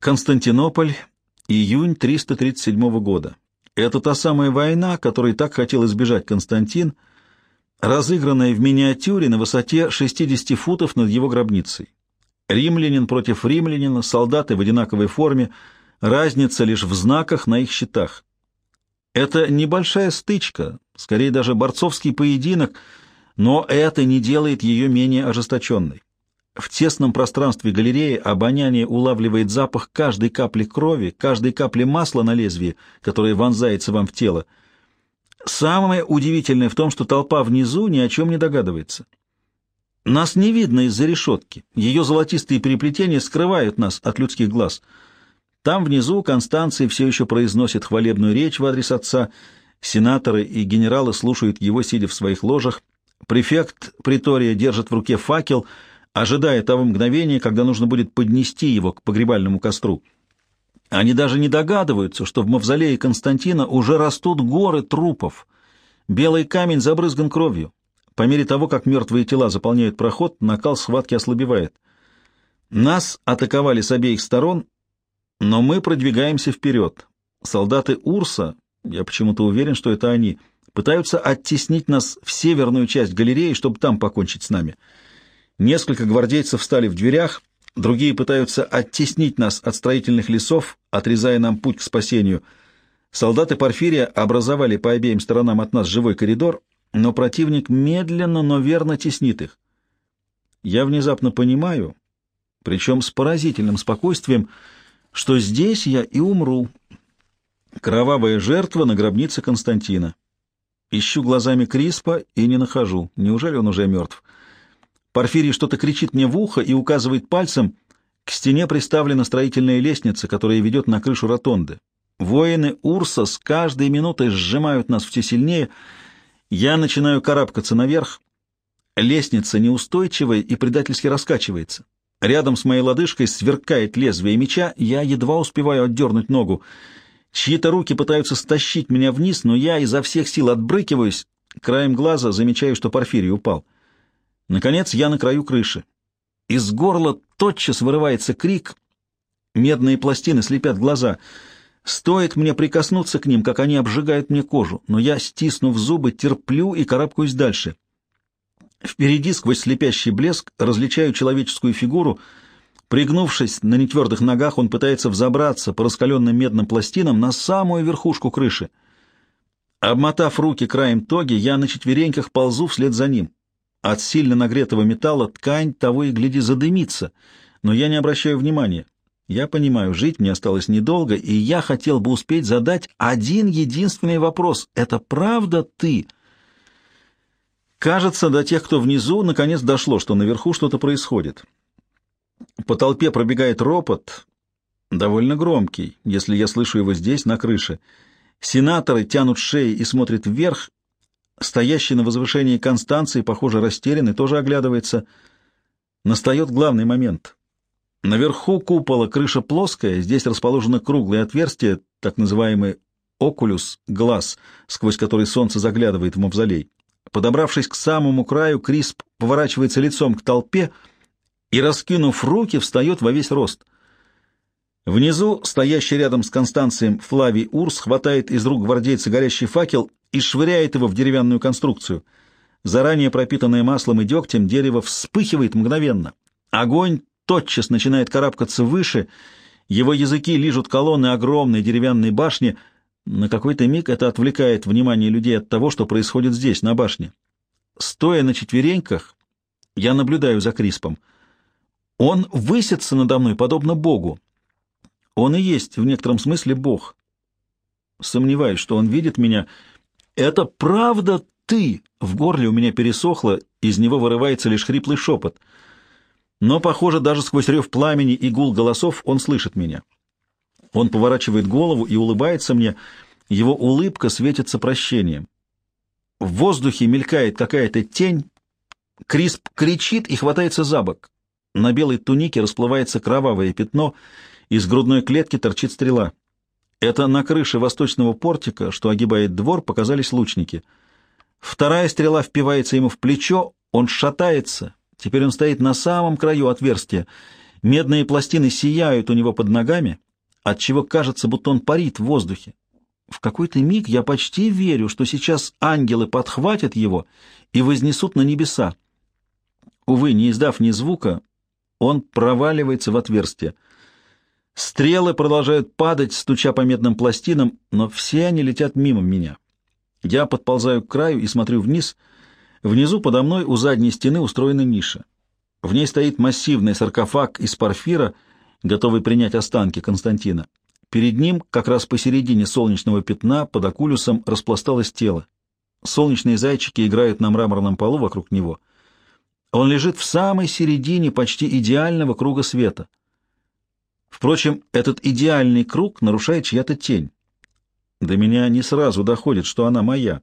Константинополь, июнь 337 года. Это та самая война, которой так хотел избежать Константин, разыгранная в миниатюре на высоте 60 футов над его гробницей. Римлянин против римлянина, солдаты в одинаковой форме, разница лишь в знаках на их щитах. Это небольшая стычка, скорее даже борцовский поединок, но это не делает ее менее ожесточенной. В тесном пространстве галереи обоняние улавливает запах каждой капли крови, каждой капли масла на лезвии, которое вонзается вам в тело. Самое удивительное в том, что толпа внизу ни о чем не догадывается. Нас не видно из-за решетки. Ее золотистые переплетения скрывают нас от людских глаз. Там внизу Констанций все еще произносит хвалебную речь в адрес отца. Сенаторы и генералы слушают его, сидя в своих ложах. Префект притория держит в руке факел — ожидая того мгновения, когда нужно будет поднести его к погребальному костру. Они даже не догадываются, что в мавзолее Константина уже растут горы трупов. Белый камень забрызган кровью. По мере того, как мертвые тела заполняют проход, накал схватки ослабевает. Нас атаковали с обеих сторон, но мы продвигаемся вперед. Солдаты Урса, я почему-то уверен, что это они, пытаются оттеснить нас в северную часть галереи, чтобы там покончить с нами. Несколько гвардейцев встали в дверях, другие пытаются оттеснить нас от строительных лесов, отрезая нам путь к спасению. Солдаты Порфирия образовали по обеим сторонам от нас живой коридор, но противник медленно, но верно теснит их. Я внезапно понимаю, причем с поразительным спокойствием, что здесь я и умру. Кровавая жертва на гробнице Константина. Ищу глазами Криспа и не нахожу. Неужели он уже мертв? — Порфирий что-то кричит мне в ухо и указывает пальцем. К стене приставлена строительная лестница, которая ведет на крышу ротонды. Воины Урса с каждой минутой сжимают нас все сильнее. Я начинаю карабкаться наверх. Лестница неустойчивая и предательски раскачивается. Рядом с моей лодыжкой сверкает лезвие меча, я едва успеваю отдернуть ногу. Чьи-то руки пытаются стащить меня вниз, но я изо всех сил отбрыкиваюсь. Краем глаза замечаю, что Порфирий упал. Наконец я на краю крыши. Из горла тотчас вырывается крик. Медные пластины слепят глаза. Стоит мне прикоснуться к ним, как они обжигают мне кожу, но я, стиснув зубы, терплю и карабкаюсь дальше. Впереди, сквозь слепящий блеск, различаю человеческую фигуру. Пригнувшись на нетвердых ногах, он пытается взобраться по раскаленным медным пластинам на самую верхушку крыши. Обмотав руки краем тоги, я на четвереньках ползу вслед за ним. От сильно нагретого металла ткань того и гляди задымится, но я не обращаю внимания. Я понимаю, жить мне осталось недолго, и я хотел бы успеть задать один единственный вопрос. Это правда ты? Кажется, до тех, кто внизу, наконец дошло, что наверху что-то происходит. По толпе пробегает ропот, довольно громкий, если я слышу его здесь, на крыше. Сенаторы тянут шеи и смотрят вверх, Стоящий на возвышении Констанции, похоже, растерян и тоже оглядывается. Настает главный момент. Наверху купола крыша плоская, здесь расположено круглое отверстие, так называемый окулюс, глаз, сквозь который солнце заглядывает в мавзолей. Подобравшись к самому краю, Крисп поворачивается лицом к толпе и, раскинув руки, встает во весь рост. Внизу, стоящий рядом с Констанцием Флавий Урс, хватает из рук гвардейца горящий факел и швыряет его в деревянную конструкцию. Заранее пропитанное маслом и дегтем, дерево вспыхивает мгновенно. Огонь тотчас начинает карабкаться выше, его языки лижут колонны огромной деревянной башни. На какой-то миг это отвлекает внимание людей от того, что происходит здесь, на башне. Стоя на четвереньках, я наблюдаю за Криспом. Он высится надо мной, подобно Богу. Он и есть в некотором смысле Бог. Сомневаюсь, что он видит меня «Это правда ты?» В горле у меня пересохло, из него вырывается лишь хриплый шепот. Но, похоже, даже сквозь рев пламени и гул голосов он слышит меня. Он поворачивает голову и улыбается мне, его улыбка светится прощением. В воздухе мелькает какая-то тень, Крисп кричит и хватается за бок. На белой тунике расплывается кровавое пятно, из грудной клетки торчит стрела. Это на крыше восточного портика, что огибает двор, показались лучники. Вторая стрела впивается ему в плечо, он шатается. Теперь он стоит на самом краю отверстия. Медные пластины сияют у него под ногами, отчего кажется, будто он парит в воздухе. В какой-то миг я почти верю, что сейчас ангелы подхватят его и вознесут на небеса. Увы, не издав ни звука, он проваливается в отверстие. Стрелы продолжают падать, стуча по медным пластинам, но все они летят мимо меня. Я подползаю к краю и смотрю вниз. Внизу подо мной у задней стены устроена ниша. В ней стоит массивный саркофаг из порфира, готовый принять останки Константина. Перед ним, как раз посередине солнечного пятна, под окулюсом распласталось тело. Солнечные зайчики играют на мраморном полу вокруг него. Он лежит в самой середине почти идеального круга света. Впрочем, этот идеальный круг нарушает чья-то тень. До меня не сразу доходит, что она моя.